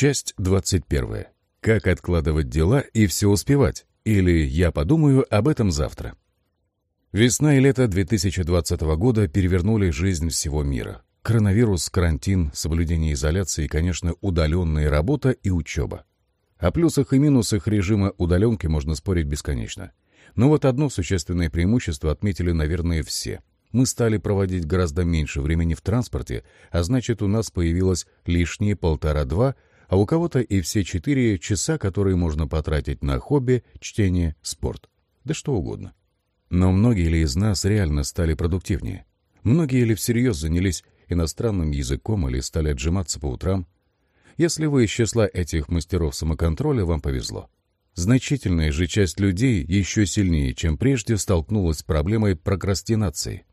Часть 21. Как откладывать дела и все успевать? Или я подумаю об этом завтра. Весна и лето 2020 года перевернули жизнь всего мира. Коронавирус, карантин, соблюдение изоляции и, конечно, удаленная работа и учеба. О плюсах и минусах режима удаленки можно спорить бесконечно. Но вот одно существенное преимущество отметили, наверное, все. Мы стали проводить гораздо меньше времени в транспорте, а значит, у нас появилось лишние полтора-два а у кого-то и все четыре часа, которые можно потратить на хобби, чтение, спорт. Да что угодно. Но многие ли из нас реально стали продуктивнее? Многие ли всерьез занялись иностранным языком или стали отжиматься по утрам? Если вы из числа этих мастеров самоконтроля, вам повезло. Значительная же часть людей еще сильнее, чем прежде, столкнулась с проблемой прокрастинации.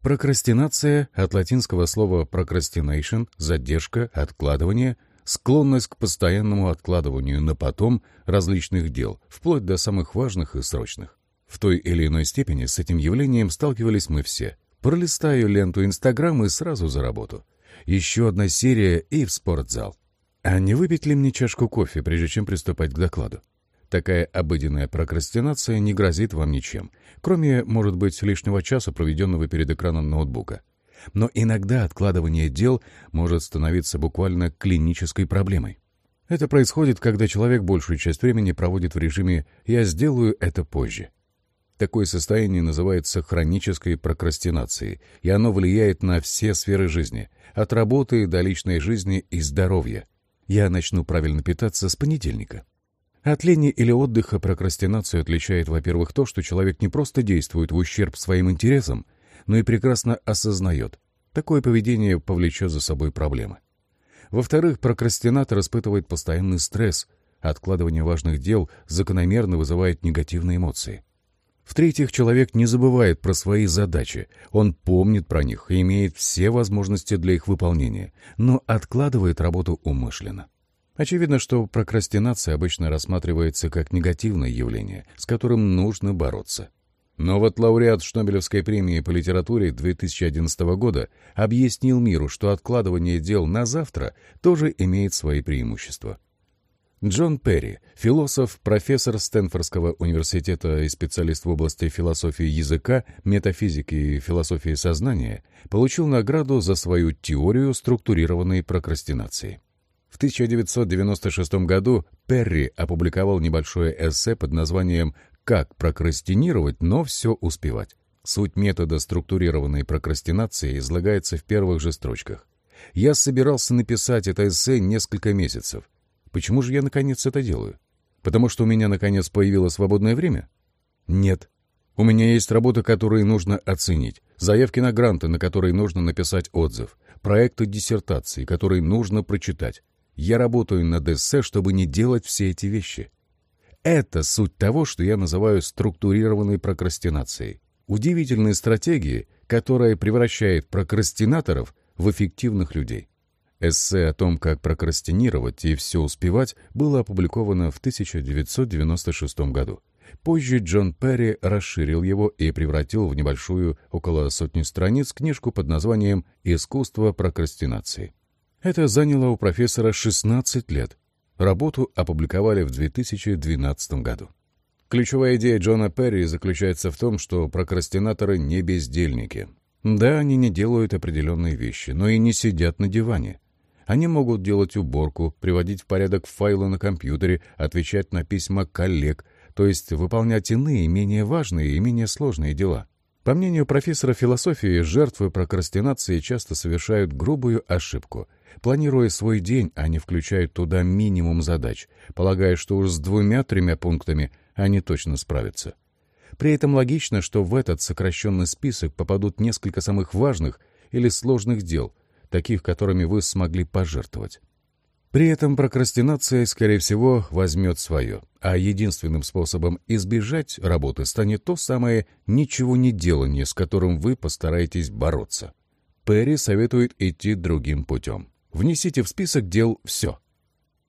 Прокрастинация от латинского слова procrastination – задержка, откладывание – склонность к постоянному откладыванию на потом различных дел, вплоть до самых важных и срочных. В той или иной степени с этим явлением сталкивались мы все. Пролистаю ленту Инстаграм и сразу за работу. Еще одна серия и в спортзал. А не выпить ли мне чашку кофе, прежде чем приступать к докладу? Такая обыденная прокрастинация не грозит вам ничем, кроме, может быть, лишнего часа, проведенного перед экраном ноутбука. Но иногда откладывание дел может становиться буквально клинической проблемой. Это происходит, когда человек большую часть времени проводит в режиме «я сделаю это позже». Такое состояние называется хронической прокрастинацией, и оно влияет на все сферы жизни, от работы до личной жизни и здоровья. Я начну правильно питаться с понедельника. От лени или отдыха прокрастинацию отличает, во-первых, то, что человек не просто действует в ущерб своим интересам, но и прекрасно осознает, такое поведение повлечет за собой проблемы. Во-вторых, прокрастинатор испытывает постоянный стресс, откладывание важных дел закономерно вызывает негативные эмоции. В-третьих, человек не забывает про свои задачи, он помнит про них и имеет все возможности для их выполнения, но откладывает работу умышленно. Очевидно, что прокрастинация обычно рассматривается как негативное явление, с которым нужно бороться. Но вот лауреат Шнобелевской премии по литературе 2011 года объяснил миру, что откладывание дел на завтра тоже имеет свои преимущества. Джон Перри, философ, профессор Стэнфордского университета и специалист в области философии языка, метафизики и философии сознания, получил награду за свою теорию структурированной прокрастинации. В 1996 году Перри опубликовал небольшое эссе под названием как прокрастинировать, но все успевать. Суть метода структурированной прокрастинации излагается в первых же строчках. Я собирался написать это эссе несколько месяцев. Почему же я наконец это делаю? Потому что у меня наконец появилось свободное время? Нет. У меня есть работы, которые нужно оценить, заявки на гранты, на которые нужно написать отзыв, проекты диссертации, которые нужно прочитать. Я работаю над эссе, чтобы не делать все эти вещи. Это суть того, что я называю структурированной прокрастинацией. Удивительной стратегии, которая превращает прокрастинаторов в эффективных людей. Эссе о том, как прокрастинировать и все успевать, было опубликовано в 1996 году. Позже Джон Перри расширил его и превратил в небольшую, около сотни страниц, книжку под названием «Искусство прокрастинации». Это заняло у профессора 16 лет, Работу опубликовали в 2012 году. Ключевая идея Джона Перри заключается в том, что прокрастинаторы не бездельники. Да, они не делают определенные вещи, но и не сидят на диване. Они могут делать уборку, приводить в порядок файлы на компьютере, отвечать на письма коллег, то есть выполнять иные, менее важные и менее сложные дела. По мнению профессора философии, жертвы прокрастинации часто совершают грубую ошибку – планируя свой день, они включают туда минимум задач, полагая, что уж с двумя-тремя пунктами они точно справятся. При этом логично, что в этот сокращенный список попадут несколько самых важных или сложных дел, таких, которыми вы смогли пожертвовать. При этом прокрастинация, скорее всего, возьмет свое, а единственным способом избежать работы станет то самое ничего не делание, с которым вы постараетесь бороться. Перри советует идти другим путем. Внесите в список дел все.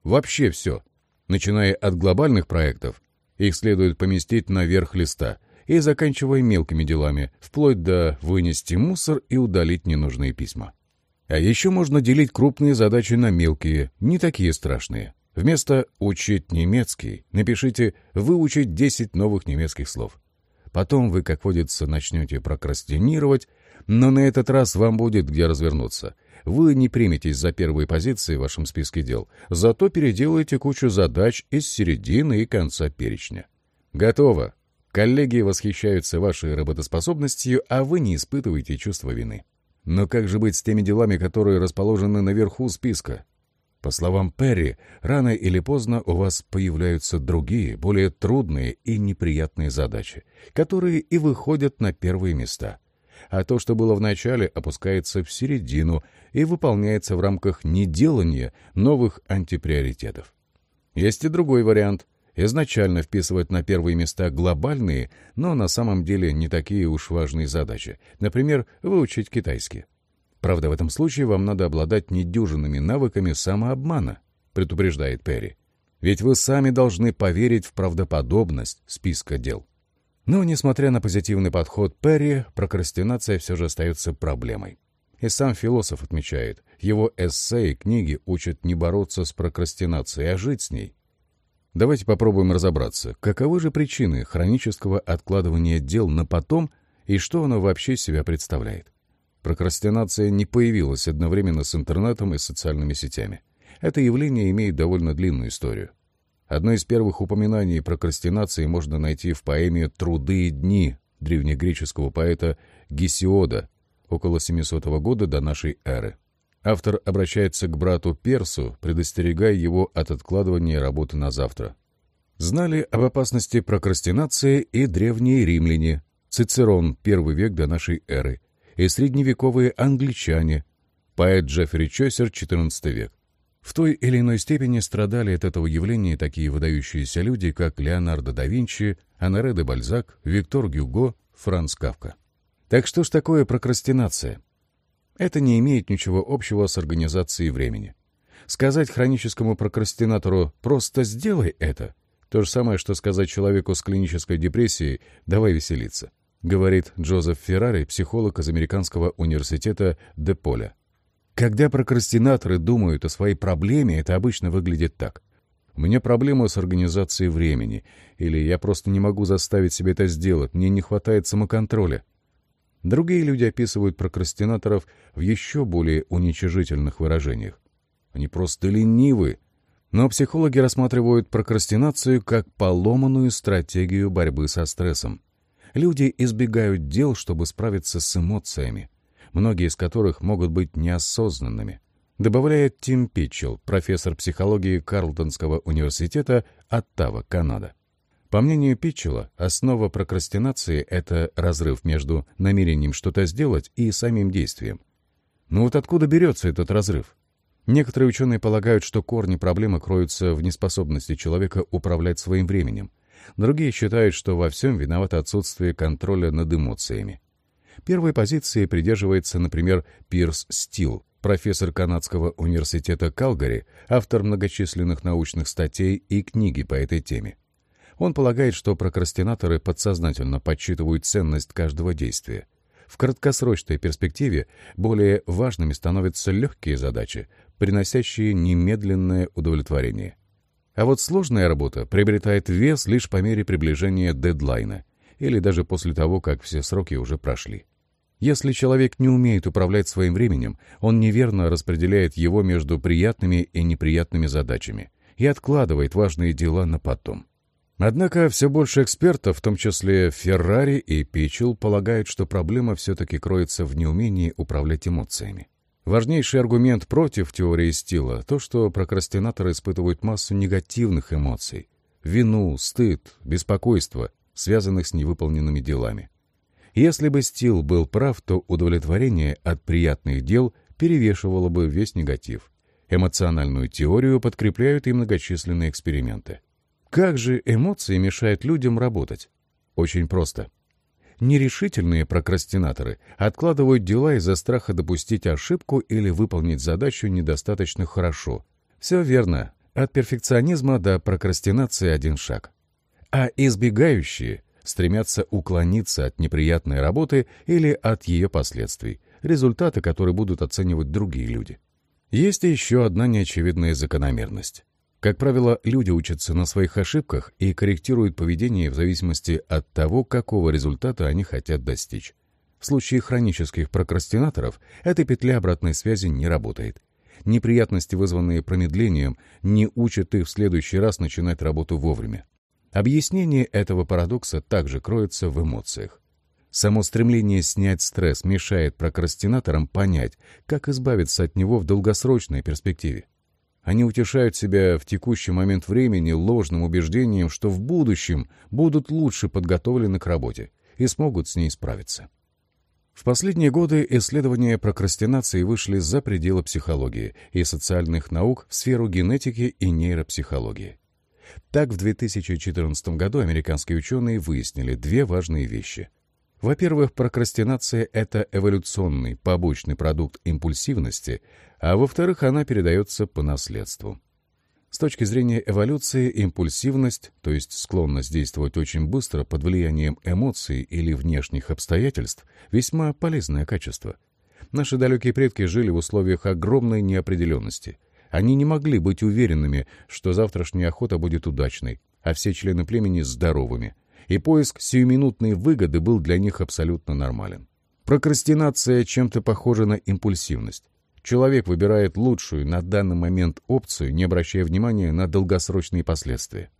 Вообще все. Начиная от глобальных проектов, их следует поместить наверх листа, и заканчивая мелкими делами, вплоть до вынести мусор и удалить ненужные письма. А еще можно делить крупные задачи на мелкие, не такие страшные. Вместо «учить немецкий» напишите «выучить 10 новых немецких слов». Потом вы, как водится, начнете прокрастинировать, но на этот раз вам будет где развернуться. Вы не приметесь за первые позиции в вашем списке дел, зато переделаете кучу задач из середины и конца перечня. Готово. Коллеги восхищаются вашей работоспособностью, а вы не испытываете чувства вины. Но как же быть с теми делами, которые расположены наверху списка? По словам Перри, рано или поздно у вас появляются другие, более трудные и неприятные задачи, которые и выходят на первые места. А то, что было в начале, опускается в середину и выполняется в рамках неделания новых антиприоритетов. Есть и другой вариант – изначально вписывать на первые места глобальные, но на самом деле не такие уж важные задачи, например, выучить китайский. Правда, в этом случае вам надо обладать недюжинными навыками самообмана, предупреждает Перри. Ведь вы сами должны поверить в правдоподобность списка дел. Но, несмотря на позитивный подход Перри, прокрастинация все же остается проблемой. И сам философ отмечает, его эссе и книги учат не бороться с прокрастинацией, а жить с ней. Давайте попробуем разобраться, каковы же причины хронического откладывания дел на потом и что оно вообще себя представляет. Прокрастинация не появилась одновременно с интернетом и социальными сетями. Это явление имеет довольно длинную историю. Одно из первых упоминаний прокрастинации можно найти в поэме «Труды и дни» древнегреческого поэта Гесиода около 700 года до нашей эры. Автор обращается к брату Персу, предостерегая его от откладывания работы на завтра. Знали об опасности прокрастинации и древние римляне, Цицерон, первый век до нашей эры, и средневековые англичане, поэт Джеффри Чосер, XIV век. В той или иной степени страдали от этого явления такие выдающиеся люди, как Леонардо да Винчи, Анаре де Бальзак, Виктор Гюго, Франц Кавка. Так что ж такое прокрастинация? Это не имеет ничего общего с организацией времени. Сказать хроническому прокрастинатору «просто сделай это» — то же самое, что сказать человеку с клинической депрессией «давай веселиться» говорит Джозеф Феррари, психолог из Американского университета Деполя. Когда прокрастинаторы думают о своей проблеме, это обычно выглядит так. У меня проблема с организацией времени, или я просто не могу заставить себя это сделать, мне не хватает самоконтроля. Другие люди описывают прокрастинаторов в еще более уничижительных выражениях. Они просто ленивы. Но психологи рассматривают прокрастинацию как поломанную стратегию борьбы со стрессом. Люди избегают дел, чтобы справиться с эмоциями, многие из которых могут быть неосознанными. Добавляет Тим Питчелл, профессор психологии Карлтонского университета Оттава, Канада. По мнению Питчелла, основа прокрастинации — это разрыв между намерением что-то сделать и самим действием. Но вот откуда берется этот разрыв? Некоторые ученые полагают, что корни проблемы кроются в неспособности человека управлять своим временем, Другие считают, что во всем виновато отсутствие контроля над эмоциями. Первой позиции придерживается, например, Пирс Стил, профессор Канадского университета Калгари, автор многочисленных научных статей и книги по этой теме. Он полагает, что прокрастинаторы подсознательно подсчитывают ценность каждого действия. В краткосрочной перспективе более важными становятся легкие задачи, приносящие немедленное удовлетворение. А вот сложная работа приобретает вес лишь по мере приближения дедлайна или даже после того, как все сроки уже прошли. Если человек не умеет управлять своим временем, он неверно распределяет его между приятными и неприятными задачами и откладывает важные дела на потом. Однако все больше экспертов, в том числе Феррари и Пичел, полагают, что проблема все-таки кроется в неумении управлять эмоциями. Важнейший аргумент против теории стила — то, что прокрастинаторы испытывают массу негативных эмоций — вину, стыд, беспокойство, связанных с невыполненными делами. Если бы стил был прав, то удовлетворение от приятных дел перевешивало бы весь негатив. Эмоциональную теорию подкрепляют и многочисленные эксперименты. Как же эмоции мешают людям работать? Очень просто. Нерешительные прокрастинаторы откладывают дела из-за страха допустить ошибку или выполнить задачу недостаточно хорошо. Все верно. От перфекционизма до прокрастинации один шаг. А избегающие стремятся уклониться от неприятной работы или от ее последствий, результаты, которые будут оценивать другие люди. Есть еще одна неочевидная закономерность. Как правило, люди учатся на своих ошибках и корректируют поведение в зависимости от того, какого результата они хотят достичь. В случае хронических прокрастинаторов эта петля обратной связи не работает. Неприятности, вызванные промедлением, не учат их в следующий раз начинать работу вовремя. Объяснение этого парадокса также кроется в эмоциях. Само стремление снять стресс мешает прокрастинаторам понять, как избавиться от него в долгосрочной перспективе. Они утешают себя в текущий момент времени ложным убеждением, что в будущем будут лучше подготовлены к работе и смогут с ней справиться. В последние годы исследования прокрастинации вышли за пределы психологии и социальных наук в сферу генетики и нейропсихологии. Так, в 2014 году американские ученые выяснили две важные вещи. Во-первых, прокрастинация — это эволюционный побочный продукт импульсивности, а во-вторых, она передается по наследству. С точки зрения эволюции, импульсивность, то есть склонность действовать очень быстро под влиянием эмоций или внешних обстоятельств, весьма полезное качество. Наши далекие предки жили в условиях огромной неопределенности. Они не могли быть уверенными, что завтрашняя охота будет удачной, а все члены племени здоровыми, и поиск сиюминутной выгоды был для них абсолютно нормален. Прокрастинация чем-то похожа на импульсивность. Человек выбирает лучшую на данный момент опцию, не обращая внимания на долгосрочные последствия.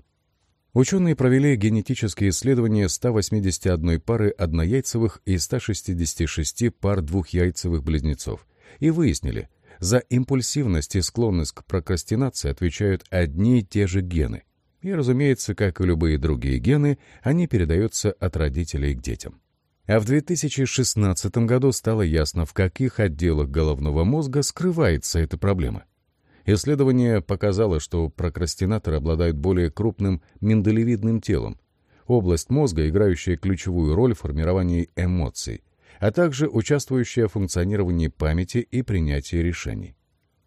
Ученые провели генетические исследования 181 пары однояйцевых и 166 пар двухяйцевых близнецов и выяснили, за импульсивность и склонность к прокрастинации отвечают одни и те же гены. И, разумеется, как и любые другие гены, они передаются от родителей к детям. А в 2016 году стало ясно, в каких отделах головного мозга скрывается эта проблема. Исследование показало, что прокрастинаторы обладают более крупным миндалевидным телом, область мозга, играющая ключевую роль в формировании эмоций, а также участвующая в функционировании памяти и принятии решений.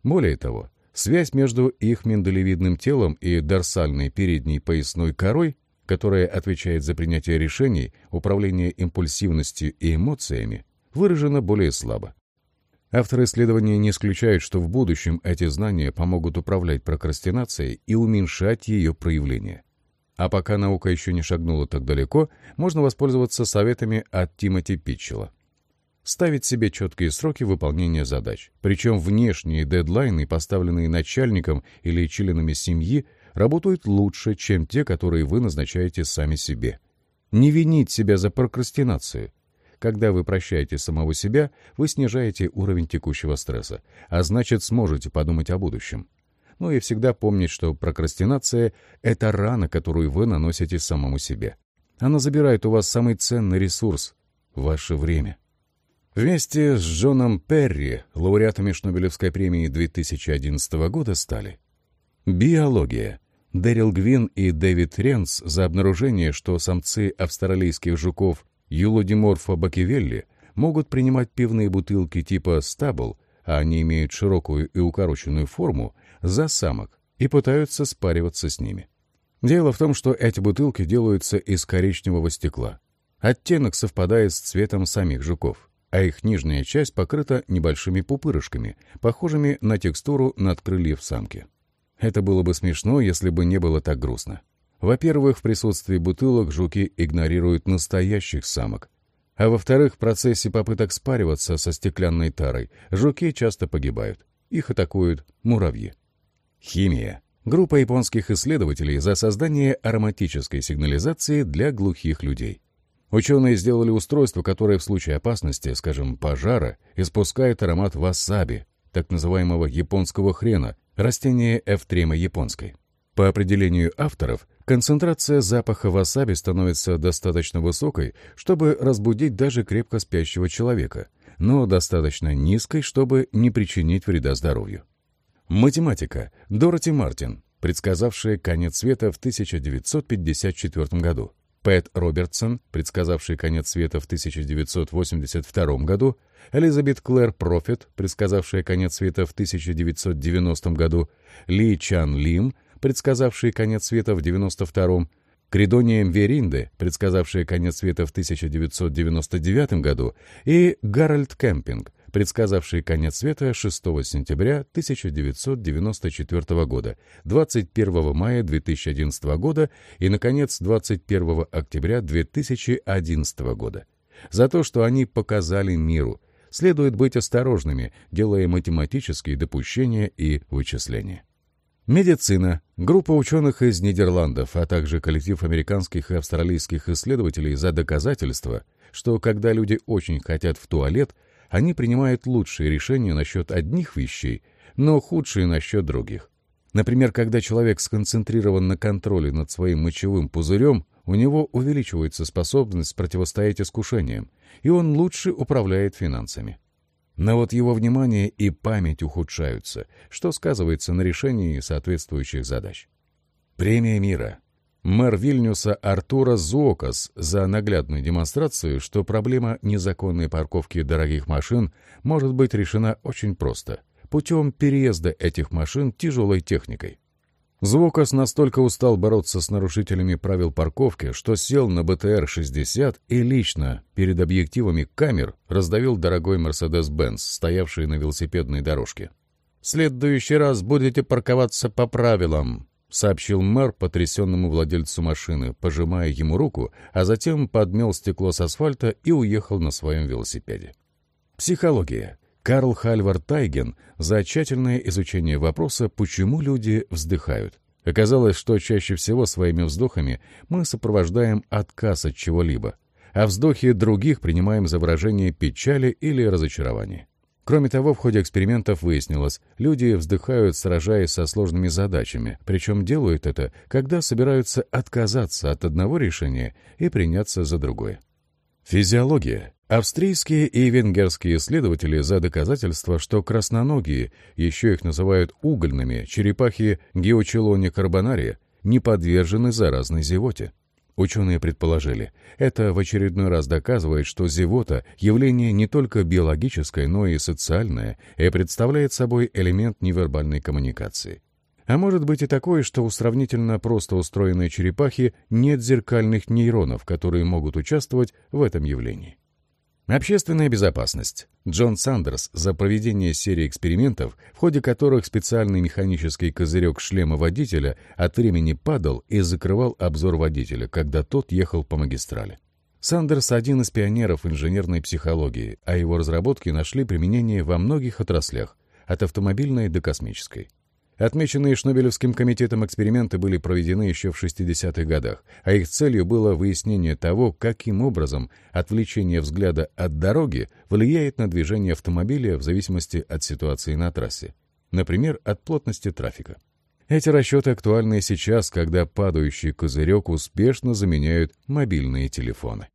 Более того, связь между их миндалевидным телом и дорсальной передней поясной корой которая отвечает за принятие решений, управление импульсивностью и эмоциями, выражена более слабо. Авторы исследования не исключают, что в будущем эти знания помогут управлять прокрастинацией и уменьшать ее проявление. А пока наука еще не шагнула так далеко, можно воспользоваться советами от Тимоти Питчелла. Ставить себе четкие сроки выполнения задач, причем внешние дедлайны, поставленные начальником или членами семьи, работают лучше, чем те, которые вы назначаете сами себе. Не винить себя за прокрастинацию. Когда вы прощаете самого себя, вы снижаете уровень текущего стресса, а значит сможете подумать о будущем. Ну и всегда помнить, что прокрастинация — это рана, которую вы наносите самому себе. Она забирает у вас самый ценный ресурс — ваше время. Вместе с Джоном Перри лауреатами Шнобелевской премии 2011 года стали Биология Дэрил Гвин и Дэвид Ренс за обнаружение, что самцы австралийских жуков Юлодиморфа бакевелли могут принимать пивные бутылки типа стабл, а они имеют широкую и укороченную форму, за самок и пытаются спариваться с ними. Дело в том, что эти бутылки делаются из коричневого стекла. Оттенок совпадает с цветом самих жуков, а их нижняя часть покрыта небольшими пупырышками, похожими на текстуру надкрыльев самки. Это было бы смешно, если бы не было так грустно. Во-первых, в присутствии бутылок жуки игнорируют настоящих самок. А во-вторых, в процессе попыток спариваться со стеклянной тарой жуки часто погибают. Их атакуют муравьи. Химия. Группа японских исследователей за создание ароматической сигнализации для глухих людей. Ученые сделали устройство, которое в случае опасности, скажем, пожара, испускает аромат васаби, так называемого японского хрена, растение эвтрема японской. По определению авторов, концентрация запаха васаби становится достаточно высокой, чтобы разбудить даже крепко спящего человека, но достаточно низкой, чтобы не причинить вреда здоровью. Математика. Дороти Мартин, предсказавшая конец света в 1954 году. Пэт Робертсон, предсказавший конец света в 1982 году, Элизабет Клэр Профит, предсказавшая конец света в 1990 году, Ли Чан Лим, предсказавший конец света в 1992 Кредония Мверинде, предсказавшая конец света в 1999 году, и Гарольд Кемпинг, предсказавший конец света 6 сентября 1994 года, 21 мая 2011 года и, наконец, 21 октября 2011 года. За то, что они показали миру, следует быть осторожными, делая математические допущения и вычисления. Медицина. Группа ученых из Нидерландов, а также коллектив американских и австралийских исследователей за доказательство, что когда люди очень хотят в туалет, они принимают лучшие решения насчет одних вещей, но худшие насчет других. Например, когда человек сконцентрирован на контроле над своим мочевым пузырем, у него увеличивается способность противостоять искушениям, и он лучше управляет финансами. Но вот его внимание и память ухудшаются, что сказывается на решении соответствующих задач. Премия мира. Мэр Вильнюса Артура Зокас за наглядную демонстрацию, что проблема незаконной парковки дорогих машин может быть решена очень просто – путем переезда этих машин тяжелой техникой. Звукос настолько устал бороться с нарушителями правил парковки, что сел на БТР-60 и лично перед объективами камер раздавил дорогой Мерседес-Бенц, стоявший на велосипедной дорожке. «В следующий раз будете парковаться по правилам», — сообщил мэр потрясенному владельцу машины, пожимая ему руку, а затем подмел стекло с асфальта и уехал на своем велосипеде. Психология. Карл Хальвар Тайген за тщательное изучение вопроса, почему люди вздыхают. Оказалось, что чаще всего своими вздохами мы сопровождаем отказ от чего-либо, а вздохи других принимаем за выражение печали или разочарования. Кроме того, в ходе экспериментов выяснилось, люди вздыхают, сражаясь со сложными задачами, причем делают это, когда собираются отказаться от одного решения и приняться за другое. Физиология. Австрийские и венгерские исследователи за доказательство, что красноногие, еще их называют угольными, черепахи геочелони карбонария, не подвержены заразной зевоте. Ученые предположили, это в очередной раз доказывает, что зевота – явление не только биологическое, но и социальное и представляет собой элемент невербальной коммуникации. А может быть и такое, что у сравнительно просто устроенной черепахи нет зеркальных нейронов, которые могут участвовать в этом явлении. Общественная безопасность. Джон Сандерс за проведение серии экспериментов, в ходе которых специальный механический козырек шлема водителя от времени падал и закрывал обзор водителя, когда тот ехал по магистрали. Сандерс – один из пионеров инженерной психологии, а его разработки нашли применение во многих отраслях, от автомобильной до космической. Отмеченные Шнобелевским комитетом эксперименты были проведены еще в 60-х годах, а их целью было выяснение того, каким образом отвлечение взгляда от дороги влияет на движение автомобиля в зависимости от ситуации на трассе, например, от плотности трафика. Эти расчеты актуальны сейчас, когда падающий козырек успешно заменяют мобильные телефоны.